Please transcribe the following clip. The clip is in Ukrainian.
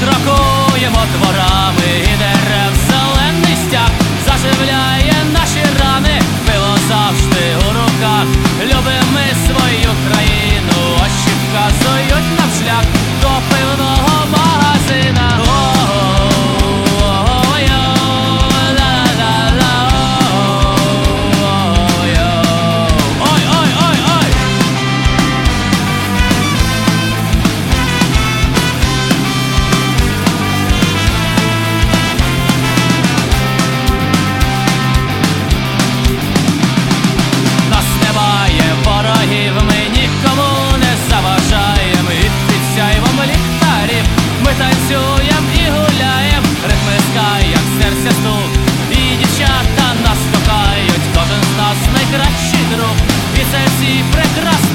крокуємо дворами. Вітро, пісенці прекрасні.